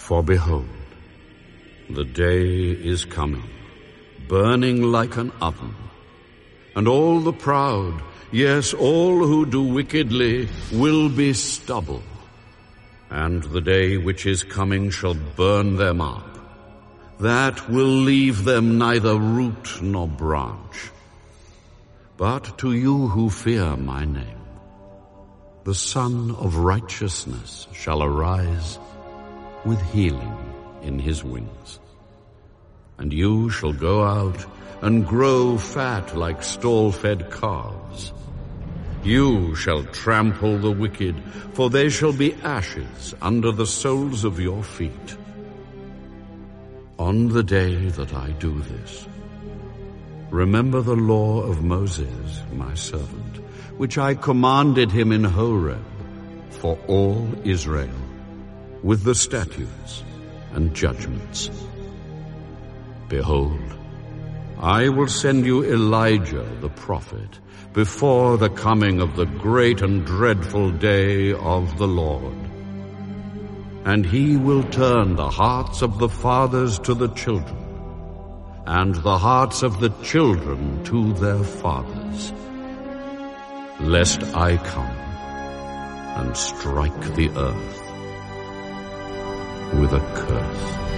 For behold, the day is coming, burning like an oven, and all the proud, yes, all who do wickedly, will be stubble. And the day which is coming shall burn them up. That will leave them neither root nor branch. But to you who fear my name, the Sun of Righteousness shall arise with healing in his wings. And you shall go out and grow fat like stall-fed calves. You shall trample the wicked, for they shall be ashes under the soles of your feet. On the day that I do this, remember the law of Moses, my servant, which I commanded him in Horeb for all Israel with the statutes and judgments. Behold, I will send you Elijah the prophet before the coming of the great and dreadful day of the Lord. And he will turn the hearts of the fathers to the children, and the hearts of the children to their fathers, lest I come and strike the earth with a curse.